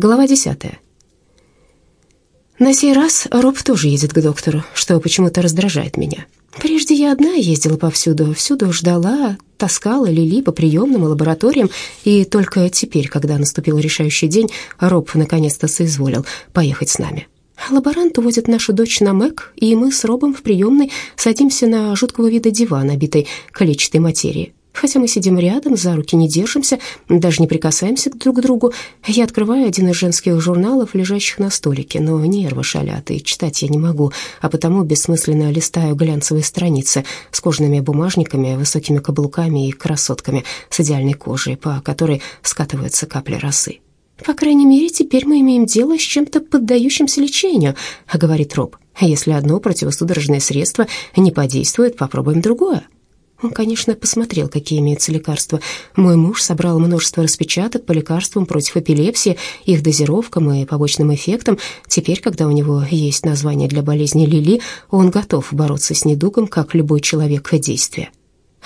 Глава десятая. На сей раз Роб тоже едет к доктору, что почему-то раздражает меня. Прежде я одна ездила повсюду, всюду ждала, таскала Лили по приемным и лабораториям, и только теперь, когда наступил решающий день, Роб наконец-то соизволил поехать с нами. Лаборант уводит нашу дочь на МЭК, и мы с Робом в приемной садимся на жуткого вида диван, обитый количественной материей. Хотя мы сидим рядом, за руки не держимся, даже не прикасаемся друг к другу, я открываю один из женских журналов, лежащих на столике, но нервы шалят, и читать я не могу, а потому бессмысленно листаю глянцевые страницы с кожаными бумажниками, высокими каблуками и красотками с идеальной кожей, по которой скатываются капли росы. «По крайней мере, теперь мы имеем дело с чем-то поддающимся лечению», — говорит Роб. «Если одно противосудорожное средство не подействует, попробуем другое». Он, конечно, посмотрел, какие имеются лекарства. Мой муж собрал множество распечаток по лекарствам против эпилепсии, их дозировкам и побочным эффектам. Теперь, когда у него есть название для болезни Лили, он готов бороться с недугом, как любой человек действия.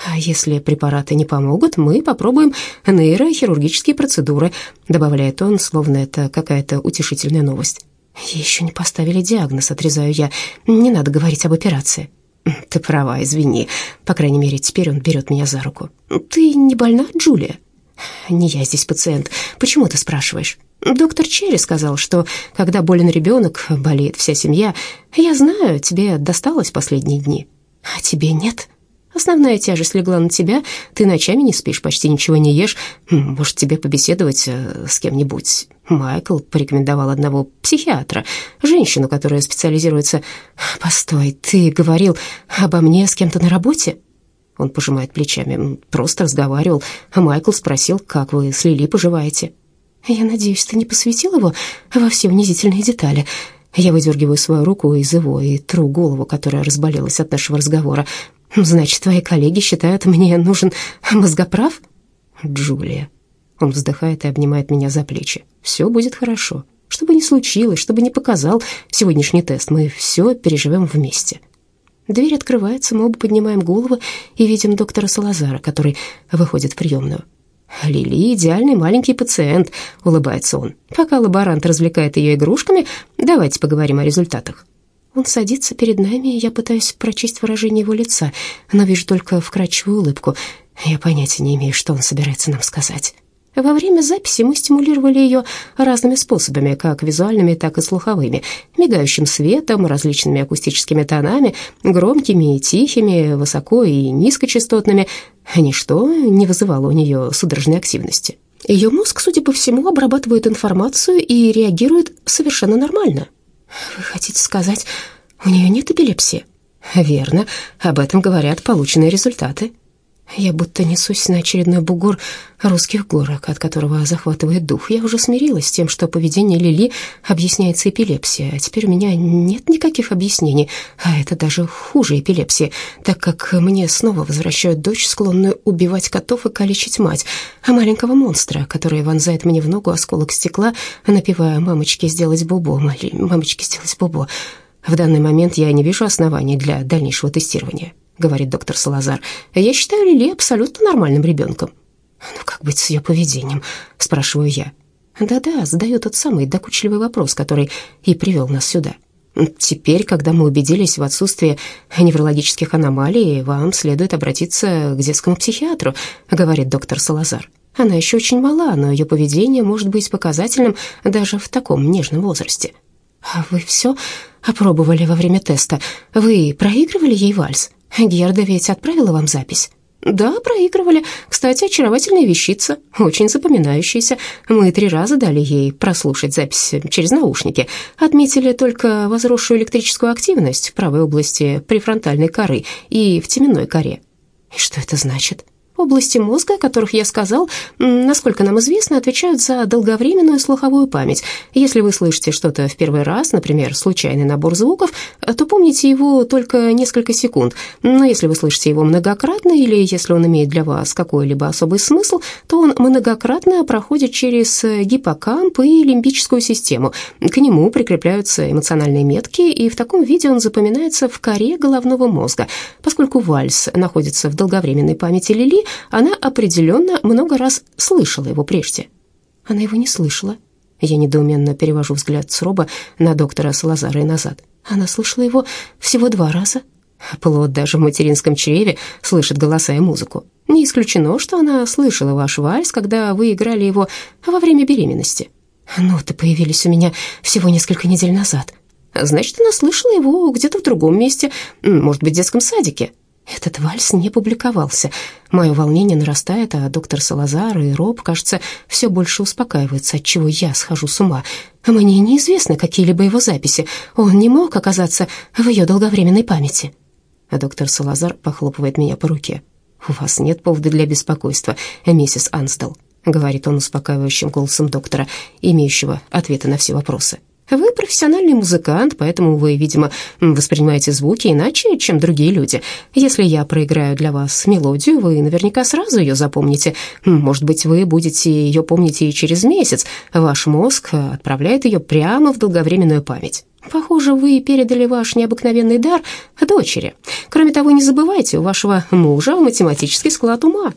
А если препараты не помогут, мы попробуем нейрохирургические процедуры, добавляет он, словно это какая-то утешительная новость. Еще не поставили диагноз, отрезаю я. Не надо говорить об операции. «Ты права, извини. По крайней мере, теперь он берет меня за руку. Ты не больна, Джулия?» «Не я здесь пациент. Почему ты спрашиваешь?» «Доктор Черри сказал, что когда болен ребенок, болеет вся семья. Я знаю, тебе досталось последние дни. А тебе нет?» Основная тяжесть легла на тебя, ты ночами не спишь, почти ничего не ешь. Может, тебе побеседовать э, с кем-нибудь? Майкл порекомендовал одного психиатра, женщину, которая специализируется... Постой, ты говорил обо мне с кем-то на работе? Он пожимает плечами. Просто разговаривал. Майкл спросил, как вы с Лили поживаете. Я надеюсь, ты не посвятил его во все унизительные детали. Я выдергиваю свою руку из его и тру голову, которая разболелась от нашего разговора. Значит, твои коллеги считают, мне нужен мозгоправ? Джулия. Он вздыхает и обнимает меня за плечи. Все будет хорошо. Что бы ни случилось, что бы ни показал сегодняшний тест, мы все переживем вместе. Дверь открывается, мы оба поднимаем голову и видим доктора Салазара, который выходит в приемную. «Лили — идеальный маленький пациент», — улыбается он. «Пока лаборант развлекает ее игрушками, давайте поговорим о результатах». Он садится перед нами, и я пытаюсь прочесть выражение его лица, но вижу только вкрадчивую улыбку. Я понятия не имею, что он собирается нам сказать. Во время записи мы стимулировали ее разными способами, как визуальными, так и слуховыми, мигающим светом, различными акустическими тонами, громкими и тихими, высоко и низкочастотными. Ничто не вызывало у нее судорожной активности. Ее мозг, судя по всему, обрабатывает информацию и реагирует совершенно нормально. «Вы хотите сказать, у нее нет эпилепсии?» «Верно. Об этом говорят полученные результаты». Я будто несусь на очередной бугор русских горок, от которого захватывает дух. Я уже смирилась с тем, что поведение Лили объясняется эпилепсией, а теперь у меня нет никаких объяснений, а это даже хуже эпилепсии, так как мне снова возвращают дочь, склонную убивать котов и калечить мать, а маленького монстра, который вонзает мне в ногу осколок стекла, напевая «мамочки, сделать бубо, мамочки, сделать бубо». В данный момент я не вижу оснований для дальнейшего тестирования. — говорит доктор Салазар. «Я считаю Лили абсолютно нормальным ребенком». «Ну, как быть с ее поведением?» — спрашиваю я. «Да-да», — задаю тот самый докучливый вопрос, который и привел нас сюда. «Теперь, когда мы убедились в отсутствии неврологических аномалий, вам следует обратиться к детскому психиатру», — говорит доктор Салазар. «Она еще очень мала, но ее поведение может быть показательным даже в таком нежном возрасте». «А вы все опробовали во время теста? Вы проигрывали ей вальс?» Герда ведь отправила вам запись?» «Да, проигрывали. Кстати, очаровательная вещица, очень запоминающаяся. Мы три раза дали ей прослушать запись через наушники. Отметили только возросшую электрическую активность в правой области префронтальной коры и в теменной коре». «И что это значит?» Области мозга, о которых я сказал, насколько нам известно, отвечают за долговременную слуховую память. Если вы слышите что-то в первый раз, например, случайный набор звуков, то помните его только несколько секунд. Но если вы слышите его многократно или если он имеет для вас какой-либо особый смысл, то он многократно проходит через гиппокамп и лимбическую систему. К нему прикрепляются эмоциональные метки, и в таком виде он запоминается в коре головного мозга. Поскольку вальс находится в долговременной памяти Лили, она определенно много раз слышала его прежде. Она его не слышала. Я недоуменно перевожу взгляд с Роба на доктора Салазара и назад. Она слышала его всего два раза. Плод даже в материнском чреве слышит голоса и музыку. Не исключено, что она слышала ваш вальс, когда вы играли его во время беременности. Ноты появились у меня всего несколько недель назад. Значит, она слышала его где-то в другом месте, может быть, в детском садике. Этот вальс не публиковался. Мое волнение нарастает, а доктор Салазар и Роб, кажется, все больше успокаиваются, отчего я схожу с ума. Мне неизвестны какие-либо его записи. Он не мог оказаться в ее долговременной памяти. А доктор Салазар похлопывает меня по руке. «У вас нет повода для беспокойства, миссис Ансдал», — говорит он успокаивающим голосом доктора, имеющего ответы на все вопросы. Вы профессиональный музыкант, поэтому вы, видимо, воспринимаете звуки иначе, чем другие люди. Если я проиграю для вас мелодию, вы наверняка сразу ее запомните. Может быть, вы будете ее помнить и через месяц. Ваш мозг отправляет ее прямо в долговременную память. Похоже, вы передали ваш необыкновенный дар дочери. Кроме того, не забывайте, у вашего мужа математический склад ума.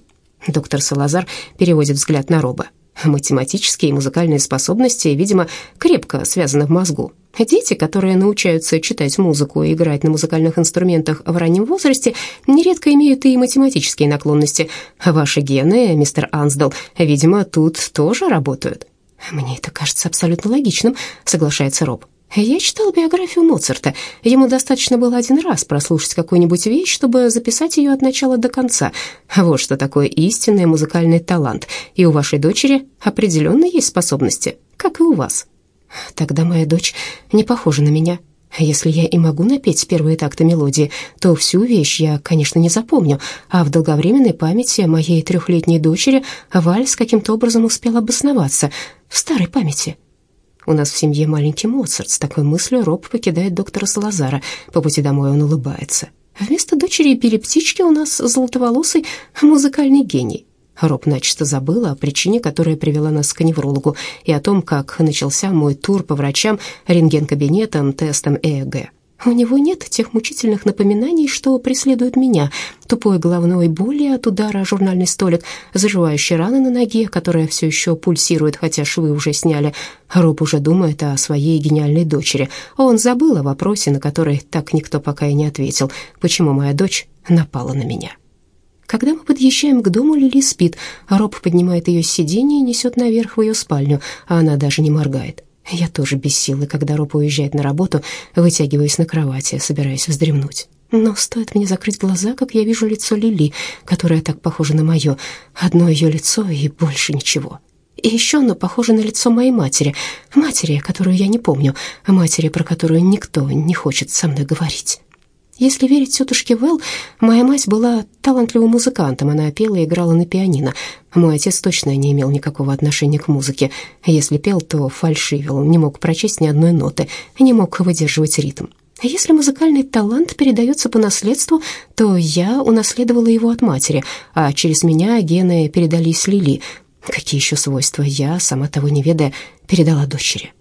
Доктор Салазар переводит взгляд на Роба. Математические и музыкальные способности, видимо, крепко связаны в мозгу. Дети, которые научаются читать музыку и играть на музыкальных инструментах в раннем возрасте, нередко имеют и математические наклонности. Ваши гены, мистер Ансдал, видимо, тут тоже работают. Мне это кажется абсолютно логичным, соглашается Роб. Я читал биографию Моцарта. Ему достаточно было один раз прослушать какую-нибудь вещь, чтобы записать ее от начала до конца. Вот что такое истинный музыкальный талант. И у вашей дочери определенно есть способности, как и у вас. Тогда моя дочь не похожа на меня. Если я и могу напеть первые такты мелодии, то всю вещь я, конечно, не запомню, а в долговременной памяти моей трехлетней дочери вальс каким-то образом успел обосноваться в старой памяти. У нас в семье маленький Моцарт. С такой мыслью Роб покидает доктора Салазара. По пути домой он улыбается. Вместо дочери пили-птички у нас золотоволосый музыкальный гений. Роб начисто забыл о причине, которая привела нас к неврологу, и о том, как начался мой тур по врачам, рентген-кабинетам, тестам ЭЭГ. У него нет тех мучительных напоминаний, что преследуют меня. Тупой головной боли от удара о журнальный столик, заживающие раны на ноге, которая все еще пульсирует, хотя швы уже сняли. Роб уже думает о своей гениальной дочери. Он забыл о вопросе, на который так никто пока и не ответил. Почему моя дочь напала на меня? Когда мы подъезжаем к дому, Лили спит. Роб поднимает ее с сиденья и несет наверх в ее спальню, а она даже не моргает. Я тоже без силы, когда Роб уезжает на работу, вытягиваюсь на кровати, собираясь вздремнуть. Но стоит мне закрыть глаза, как я вижу лицо Лили, которое так похоже на мое. Одно ее лицо и больше ничего. И еще оно похоже на лицо моей матери, матери, которую я не помню, матери, про которую никто не хочет со мной говорить. Если верить тетушке Вэл, моя мать была талантливым музыкантом, она пела и играла на пианино. Мой отец точно не имел никакого отношения к музыке. Если пел, то фальшивил, не мог прочесть ни одной ноты, не мог выдерживать ритм. Если музыкальный талант передается по наследству, то я унаследовала его от матери, а через меня гены передались Лили. Какие еще свойства я, сама того не ведая, передала дочери?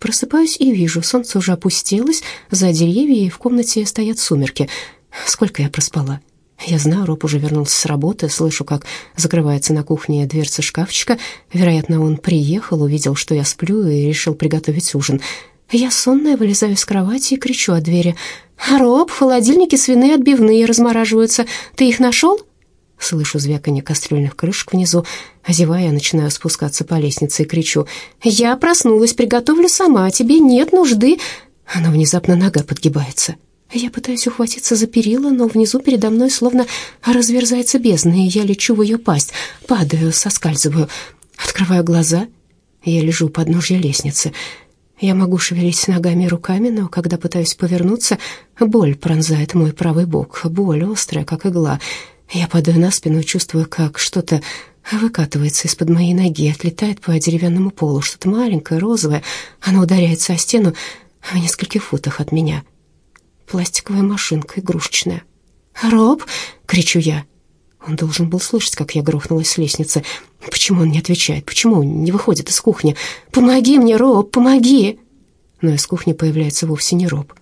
Просыпаюсь и вижу, солнце уже опустилось, за деревья и в комнате стоят сумерки. Сколько я проспала? Я знаю, Роб уже вернулся с работы, слышу, как закрывается на кухне дверца шкафчика. Вероятно, он приехал, увидел, что я сплю, и решил приготовить ужин. Я сонная вылезаю из кровати и кричу от двери. «Роб, в холодильнике свиные отбивные размораживаются. Ты их нашел?» Слышу звяканье кастрюльных крышек внизу. Озевая, я начинаю спускаться по лестнице и кричу. «Я проснулась, приготовлю сама, тебе нет нужды!» Она внезапно нога подгибается. Я пытаюсь ухватиться за перила, но внизу передо мной словно разверзается бездна, и я лечу в ее пасть, падаю, соскальзываю. Открываю глаза. Я лежу у подножья лестницы. Я могу шевелить ногами и руками, но когда пытаюсь повернуться, боль пронзает мой правый бок, боль острая, как игла. Я падаю на спину, чувствую, как что-то выкатывается из-под моей ноги, отлетает по деревянному полу, что-то маленькое, розовое. Оно ударяется о стену в нескольких футах от меня. Пластиковая машинка, игрушечная. «Роб!» — кричу я. Он должен был слышать, как я грохнулась с лестницы. Почему он не отвечает? Почему он не выходит из кухни? «Помоги мне, Роб, помоги!» Но из кухни появляется вовсе не Роб.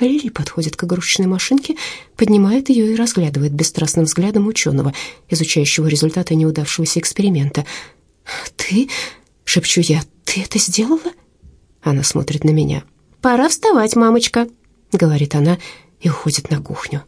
Лили подходит к игрушечной машинке, поднимает ее и разглядывает бесстрастным взглядом ученого, изучающего результаты неудавшегося эксперимента. «Ты...» — шепчу я. ты это сделала?» Она смотрит на меня. «Пора вставать, мамочка», — говорит она и уходит на кухню.